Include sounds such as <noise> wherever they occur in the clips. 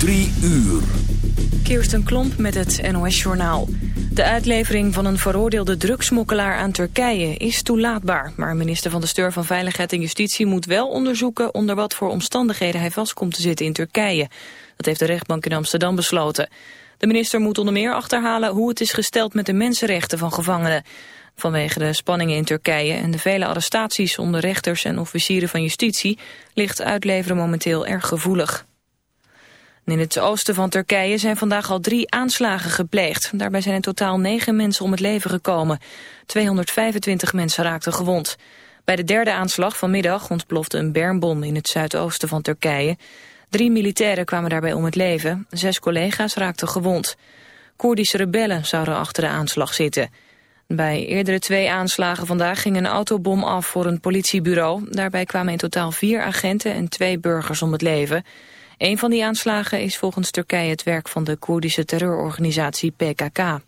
Drie uur. Kirsten Klomp met het NOS-journaal. De uitlevering van een veroordeelde drugsmokkelaar aan Turkije is toelaatbaar. Maar minister van de Steur van Veiligheid en Justitie moet wel onderzoeken... onder wat voor omstandigheden hij vast komt te zitten in Turkije. Dat heeft de rechtbank in Amsterdam besloten. De minister moet onder meer achterhalen hoe het is gesteld met de mensenrechten van gevangenen. Vanwege de spanningen in Turkije en de vele arrestaties onder rechters en officieren van justitie ligt uitleveren momenteel erg gevoelig. In het oosten van Turkije zijn vandaag al drie aanslagen gepleegd. Daarbij zijn in totaal negen mensen om het leven gekomen. 225 mensen raakten gewond. Bij de derde aanslag vanmiddag ontplofte een bermbom in het zuidoosten van Turkije. Drie militairen kwamen daarbij om het leven. Zes collega's raakten gewond. Koerdische rebellen zouden achter de aanslag zitten. Bij eerdere twee aanslagen vandaag ging een autobom af voor een politiebureau. Daarbij kwamen in totaal vier agenten en twee burgers om het leven. Een van die aanslagen is volgens Turkije het werk van de Koerdische terreurorganisatie PKK.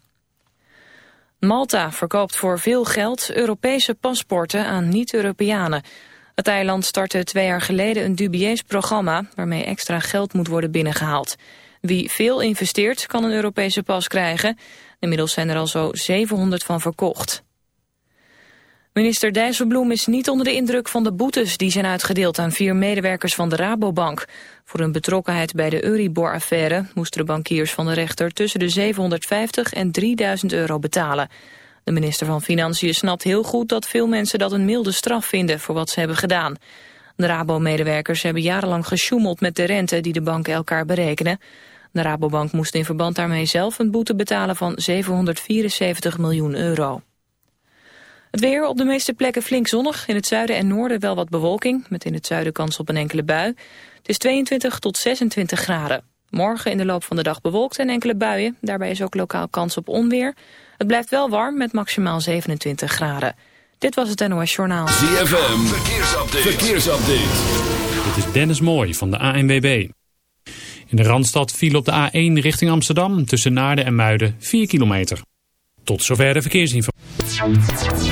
Malta verkoopt voor veel geld Europese paspoorten aan niet-Europeanen. Het eiland startte twee jaar geleden een dubieus programma... waarmee extra geld moet worden binnengehaald. Wie veel investeert kan een Europese pas krijgen. Inmiddels zijn er al zo 700 van verkocht. Minister Dijsselbloem is niet onder de indruk van de boetes die zijn uitgedeeld aan vier medewerkers van de Rabobank. Voor hun betrokkenheid bij de Euribor-affaire moesten de bankiers van de rechter tussen de 750 en 3000 euro betalen. De minister van Financiën snapt heel goed dat veel mensen dat een milde straf vinden voor wat ze hebben gedaan. De Rabo-medewerkers hebben jarenlang gesjoemeld met de rente die de banken elkaar berekenen. De Rabobank moest in verband daarmee zelf een boete betalen van 774 miljoen euro. Het weer op de meeste plekken flink zonnig. In het zuiden en noorden wel wat bewolking, met in het zuiden kans op een enkele bui. Het is 22 tot 26 graden. Morgen in de loop van de dag bewolkt en enkele buien. Daarbij is ook lokaal kans op onweer. Het blijft wel warm met maximaal 27 graden. Dit was het NOS Journaal. ZFM, verkeersupdate. verkeersupdate. Dit is Dennis Mooij van de ANWB. In de Randstad viel op de A1 richting Amsterdam tussen Naarden en Muiden 4 kilometer. Tot zover de verkeersinformatie.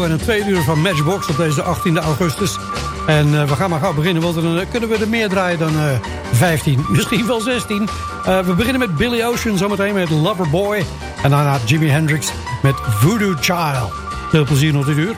En toe aan een tweede uur van Matchbox op deze 18 augustus. En uh, we gaan maar gauw beginnen, want dan uh, kunnen we er meer draaien dan uh, 15, <laughs> misschien wel 16. we beginnen met Billy Ocean, zometeen met Loverboy. En daarna Jimi Hendrix met Voodoo Child. Veel plezier nog dit uur.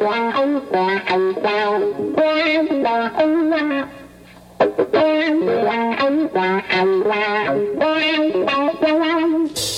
Thank you.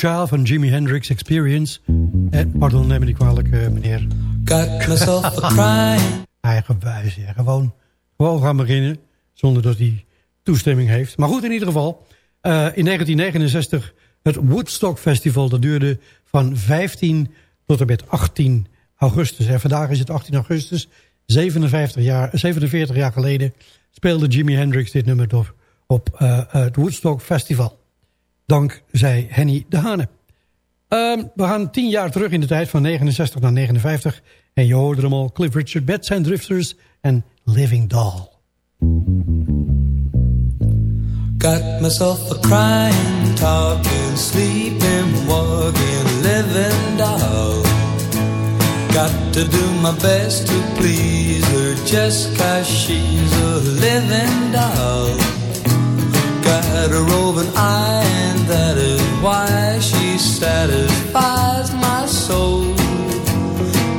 Child van Jimi Hendrix Experience. Eh, pardon, neem me niet kwalijk, uh, meneer. Got myself a crying. <laughs> Eigenwijs, ja. Gewoon, gewoon gaan beginnen, zonder dat hij toestemming heeft. Maar goed, in ieder geval. Uh, in 1969 het Woodstock Festival. Dat duurde van 15 tot en met 18 augustus. En vandaag is het 18 augustus. 57 jaar, 47 jaar geleden speelde Jimi Hendrix dit nummer door op uh, het Woodstock Festival. Dankzij Henny de Hane. Um, we gaan tien jaar terug in de tijd van 69 naar 59. En je hoorde hem al, Cliff Richard, Beds and Drifters en Living Doll. Got myself a crying, talking, sleeping, walking, living doll. Got to do my best to please her just cause she's a living doll. Got a roving eye that is why she satisfies my soul.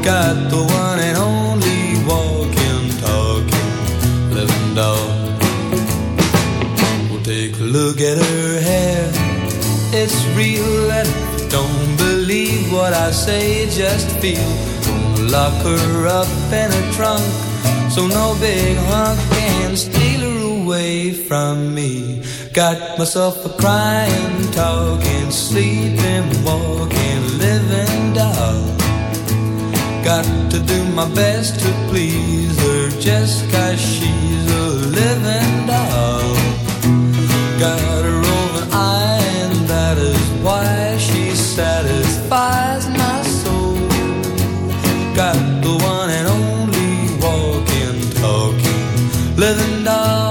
Got the one and only walking, talking, living doll. We'll take a look at her hair. It's real and don't believe what I say, just feel lock her up in a trunk so no big hunk can steal her away from me. Got myself a crying, talking, sleeping, walking, living doll. Got to do my best to please her just cause she's a living doll. Got a roving eye and that is why she satisfies my soul. Got the one and only walking, talking, living doll.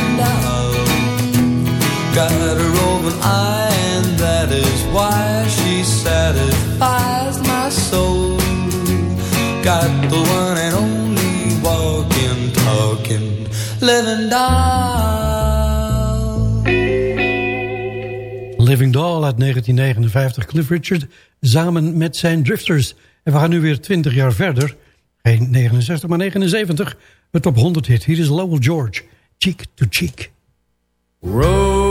Got a roving eye and that is why she satisfies my soul. Got the one and only walking, talking, living doll. Living Doll uit 1959, Cliff Richard, samen met zijn Drifters. En we gaan nu weer 20 jaar verder. Geen 69, maar 79. Het top 100 hit. Hier is Lowell George, Cheek to Cheek. Rosa.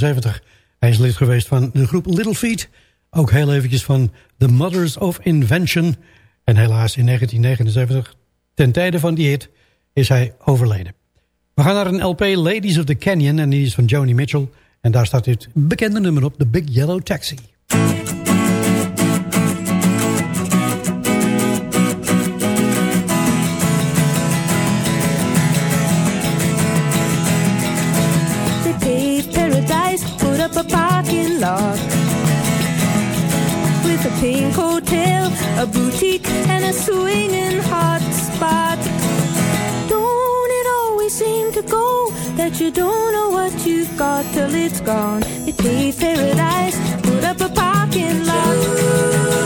1979. Hij is lid geweest van de groep Little Feat. Ook heel eventjes van The Mothers of Invention. En helaas in 1979, ten tijde van die hit, is hij overleden. We gaan naar een LP Ladies of the Canyon en die is van Joni Mitchell. En daar staat dit bekende nummer op, The Big Yellow Taxi. Up a parking lot with a pink hotel, a boutique, and a swinging hot spot. Don't it always seem to go that you don't know what you've got till it's gone? They paved paradise, put up a parking lot.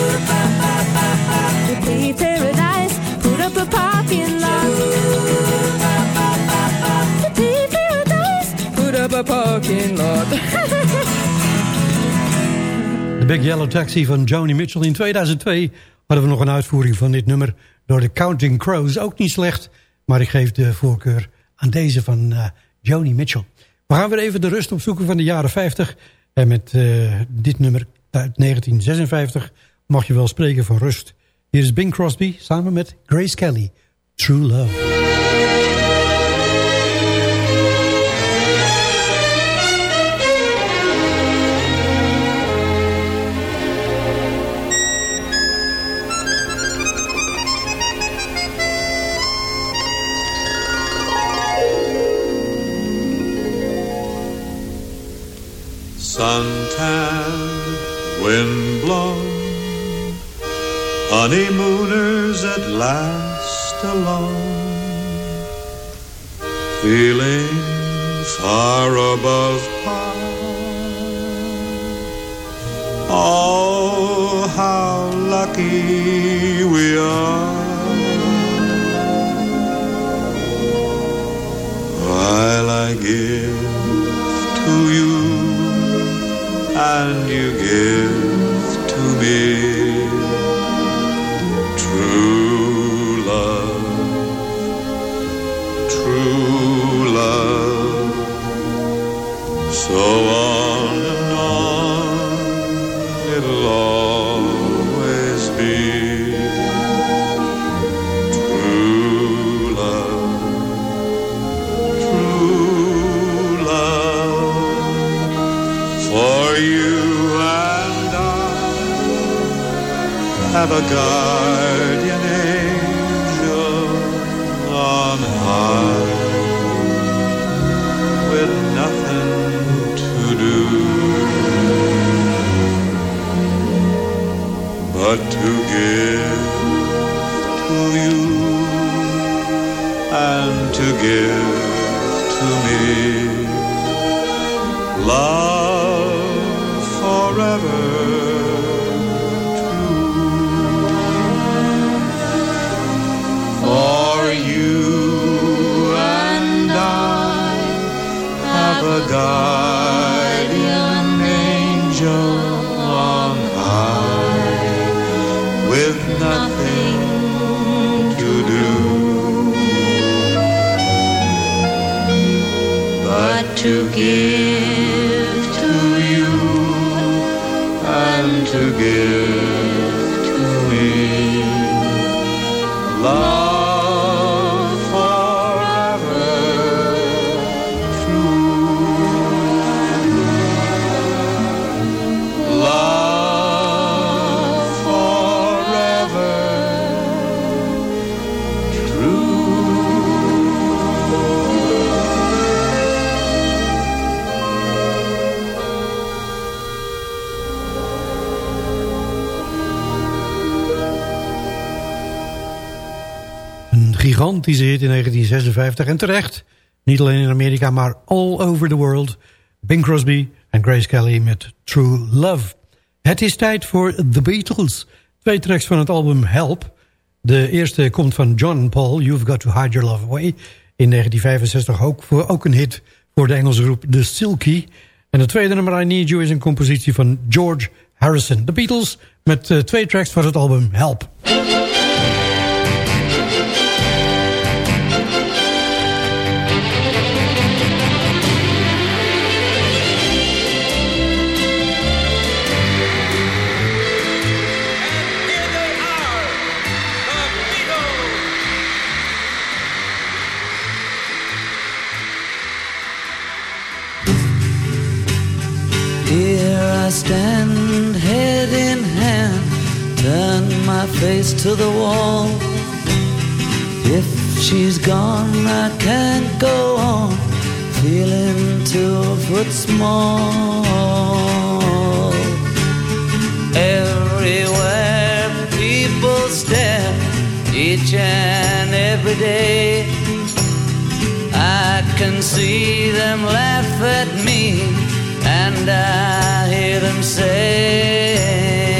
Big Yellow Taxi van Joni Mitchell. In 2002 hadden we nog een uitvoering van dit nummer door de Counting Crows. Ook niet slecht, maar ik geef de voorkeur aan deze van uh, Joni Mitchell. We gaan weer even de rust opzoeken van de jaren 50. En met uh, dit nummer uit 1956 mag je wel spreken van rust. Hier is Bing Crosby samen met Grace Kelly. True Love. Honeymooners at last alone, feeling far above par. Oh, how lucky we are. While I give to you and you So on and on it'll always be true love, true love for you and I have a God. But to give to you and to give to me. Love forever true. For you and I have a guardian nothing to do. But to give to you and to give gigantische in 1956 en terecht. Niet alleen in Amerika, maar all over the world. Bing Crosby en Grace Kelly met True Love. Het is tijd voor The Beatles. Twee tracks van het album Help. De eerste komt van John Paul, You've Got to Hide Your Love Away. In 1965 ook, voor, ook een hit voor de Engelse groep The Silky. En de tweede nummer I Need You is een compositie van George Harrison. The Beatles met eh, twee tracks van het album Help. Stand, head in hand, turn my face to the wall. If she's gone, I can't go on, feeling two foot small. Everywhere people stare, each and every day. I can see them laugh at me, and I hear them say,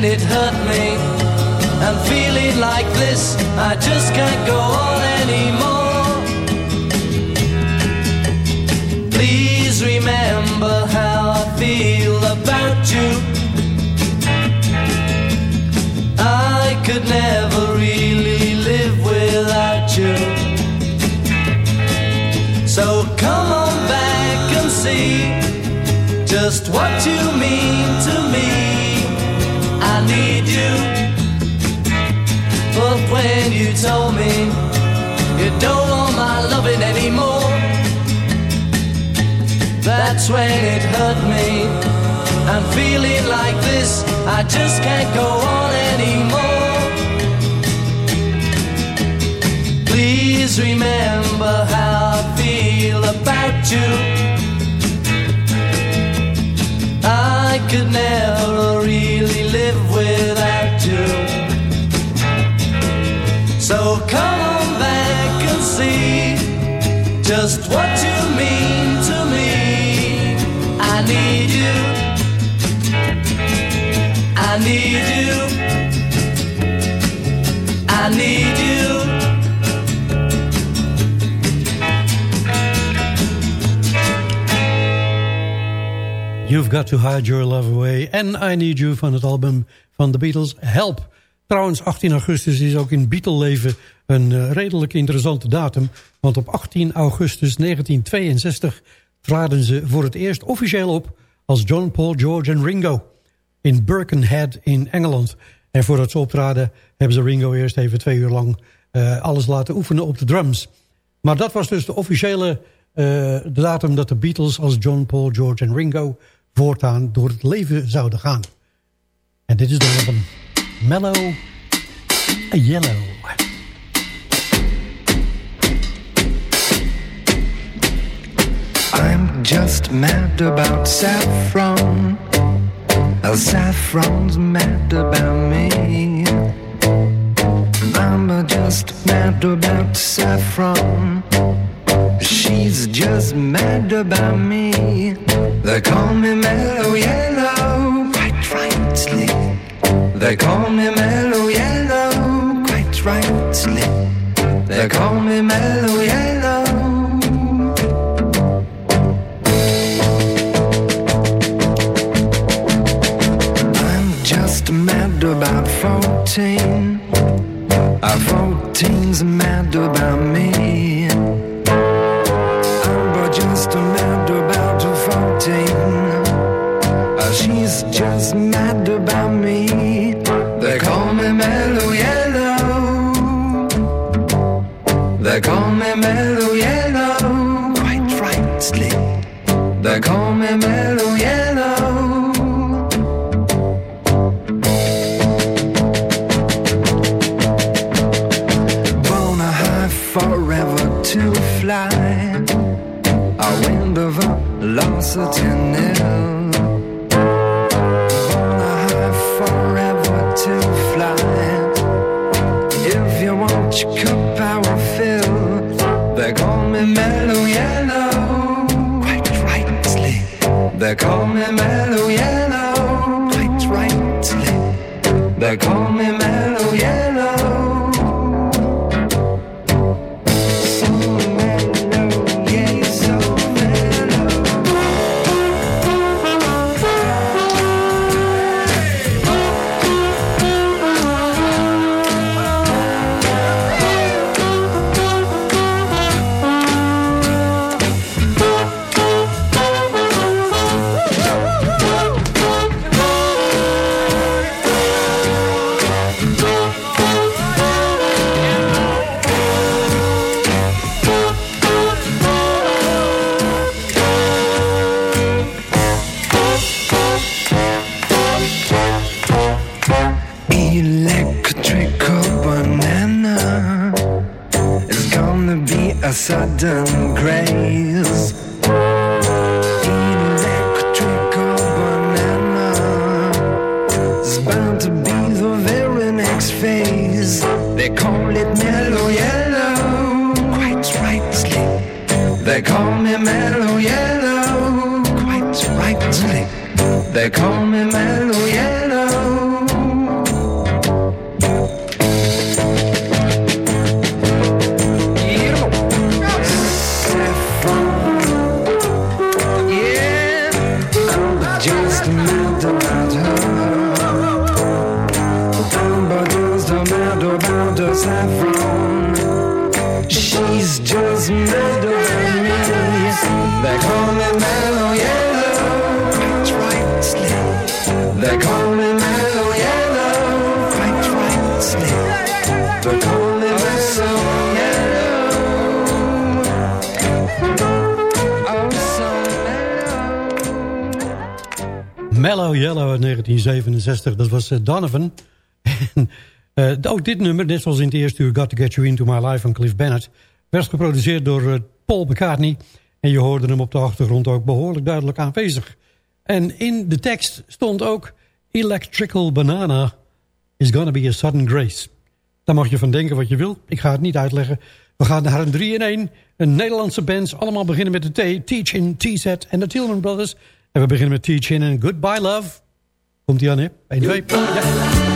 When it hurt me. I'm feeling like this, I just can't go on anymore. Please remember how I feel about you. I could never really live without you. So come on back and see just what you mean to me. You told me you don't want my loving anymore, that's when it hurt me. I'm feeling like this, I just can't go on anymore. Please remember how I feel about you. I could never really live without you. So come on back and see just what you mean to me. I need you. I need you. I need you. You've Got to Hide Your Love Away en I Need You van het album van The Beatles Help. Trouwens, 18 augustus is ook in Beatle-leven een uh, redelijk interessante datum. Want op 18 augustus 1962 traden ze voor het eerst officieel op... als John, Paul, George en Ringo in Birkenhead in Engeland. En voordat ze optraden hebben ze Ringo eerst even twee uur lang... Uh, alles laten oefenen op de drums. Maar dat was dus de officiële de datum dat de Beatles als John, Paul, George en Ringo voortaan door het leven zouden gaan. En dit is de album Mellow Yellow. I'm just mad about saffron. Saffron's mad about me. I'm just mad about saffron. She's just mad about me. They call me mellow yellow, quite rightly. They call me mellow yellow, quite rightly. They call me mellow yellow. I'm just mad about 14. Our 14's mad about me. I'm just mad about 14. Uh, She's just mad they call me mellow 1967. Dat was eh, Donovan. <laughs> en, eh, ook dit nummer, net zoals in het eerste uur... Got to Get You Into My Life van Cliff Bennett... werd geproduceerd door eh, Paul McCartney. En je hoorde hem op de achtergrond ook behoorlijk duidelijk aanwezig. En in de tekst stond ook... Electrical Banana is gonna be a sudden grace. Daar mag je van denken wat je wil. Ik ga het niet uitleggen. We gaan naar een 3 in 1. Een Nederlandse bands. Allemaal beginnen met de T. Teach in T-Set en de Tillman Brothers. En we beginnen met Teach in Goodbye Love. Komt-ie aan, hè? 1, 2. Ja.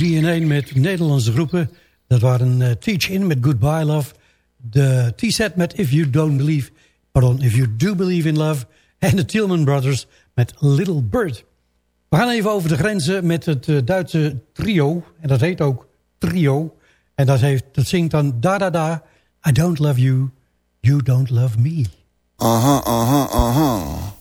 3 in 1 met Nederlandse groepen. Dat waren uh, Teach In met Goodbye Love. De T-set met If You Don't Believe... Pardon, If You Do Believe in Love. En de Tillman Brothers met Little Bird. We gaan even over de grenzen met het uh, Duitse trio. En dat heet ook Trio. En dat, heeft, dat zingt dan Da Da Da. I don't love you, you don't love me. Uh-huh, uh-huh, uh-huh.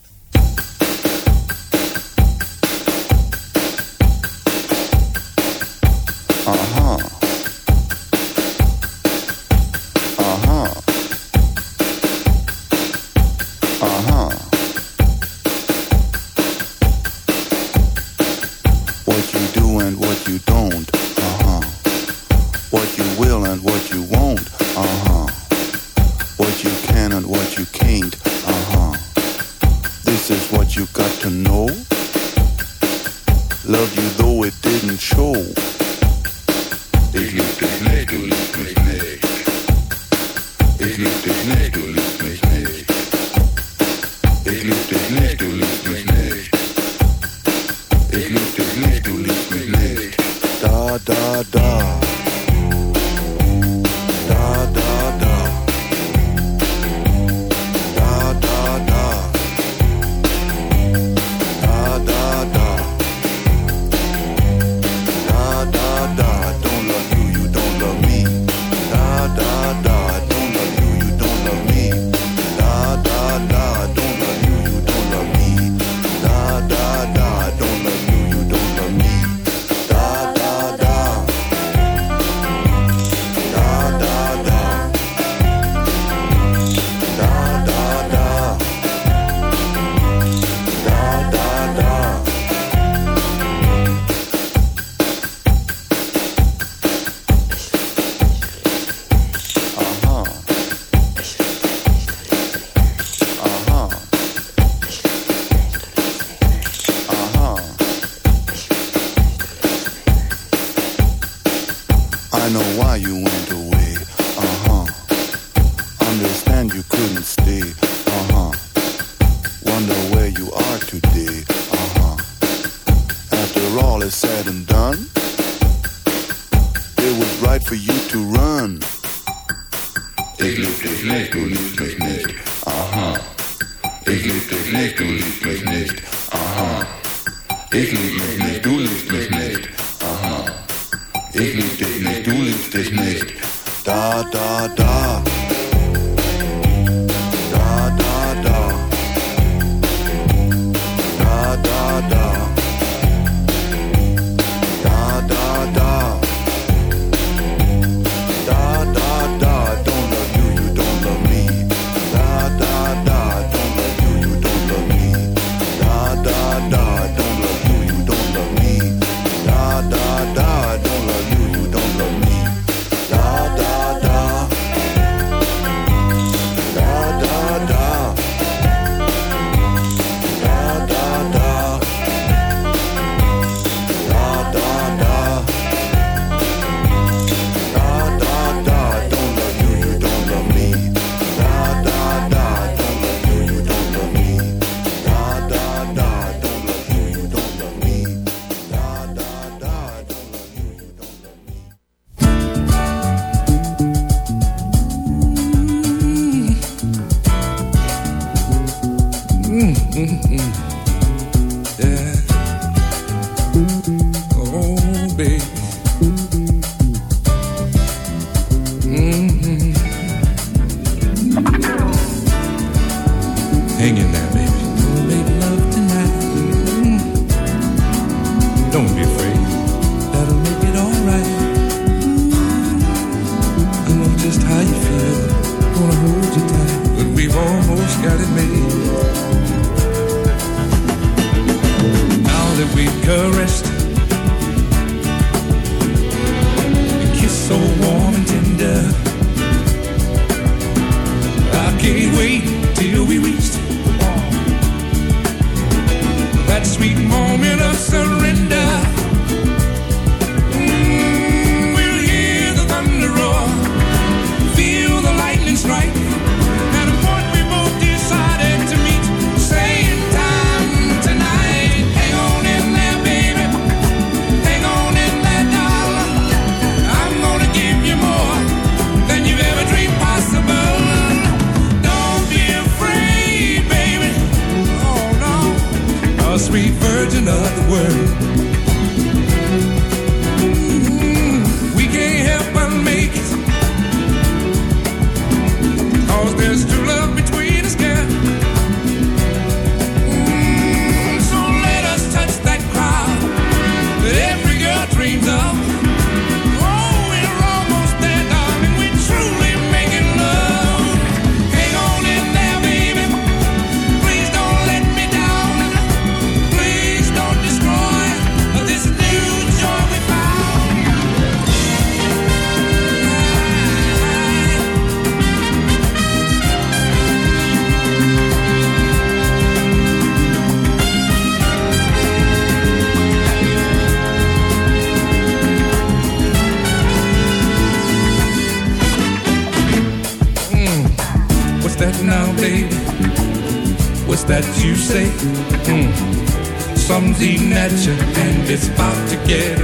at you and it's about to get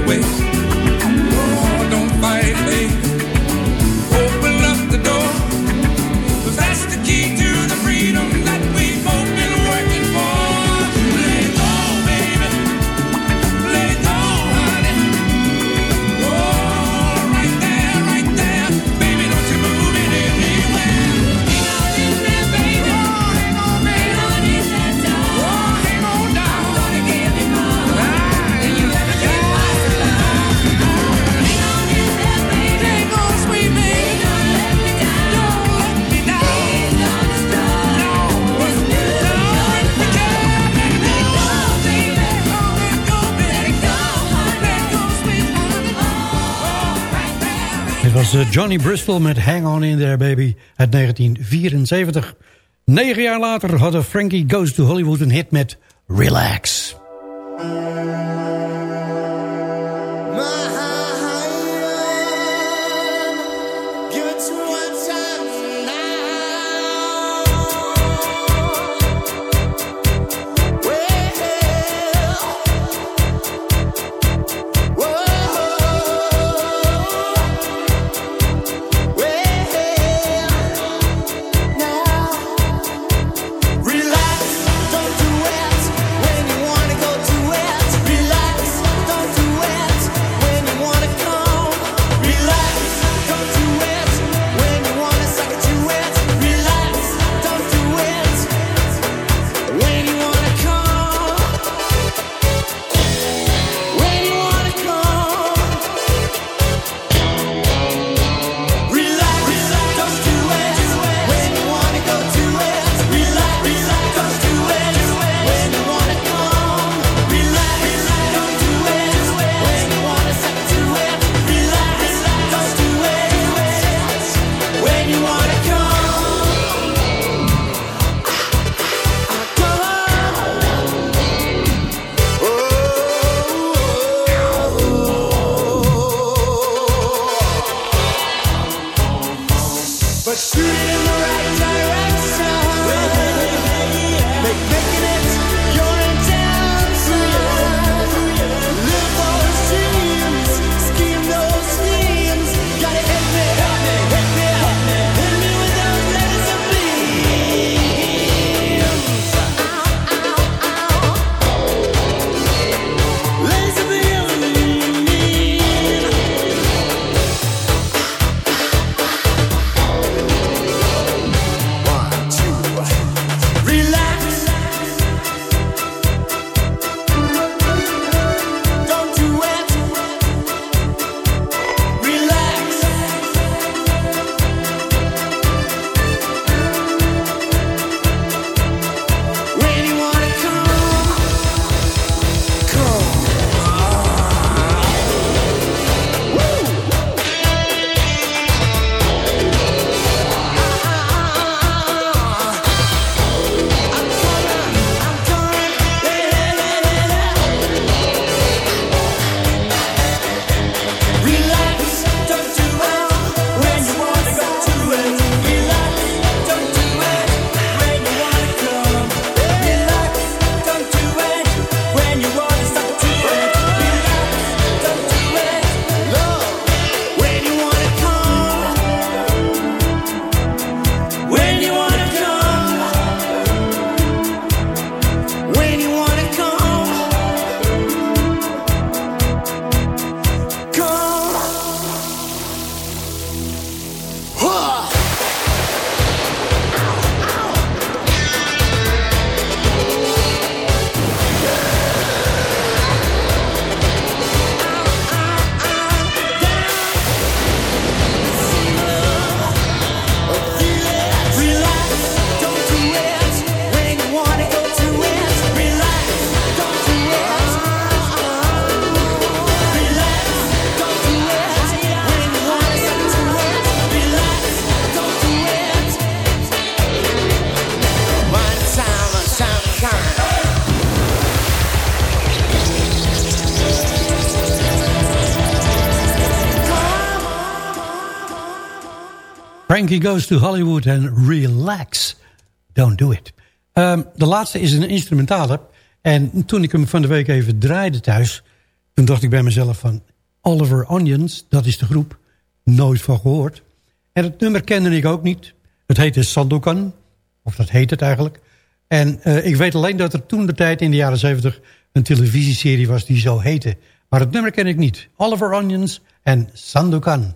Johnny Bristol met Hang On In There Baby uit 1974. Negen jaar later hadden Frankie Goes to Hollywood een hit met Relax. Frankie Goes to Hollywood en Relax. Don't do it. Um, de laatste is een instrumentale. En toen ik hem van de week even draaide thuis... toen dacht ik bij mezelf van... Oliver Onions, dat is de groep. Nooit van gehoord. En het nummer kende ik ook niet. Het heette Sandokan. Of dat heet het eigenlijk. En uh, ik weet alleen dat er toen de tijd in de jaren 70 een televisieserie was die zo heette. Maar het nummer ken ik niet. Oliver Onions en Sandokan.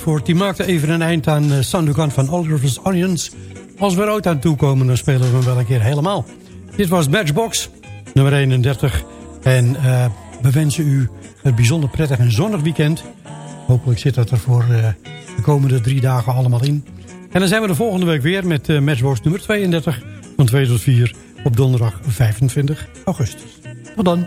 Die maakte even een eind aan uh, Sandokan van Oliver's Onions. Als we er ooit aan toekomen, dan spelen we hem wel een keer helemaal. Dit was Matchbox, nummer 31. En uh, we wensen u een bijzonder prettig en zonnig weekend. Hopelijk zit dat er voor uh, de komende drie dagen allemaal in. En dan zijn we de volgende week weer met Matchbox nummer 32... van 2 tot 4 op donderdag 25 augustus. Tot dan.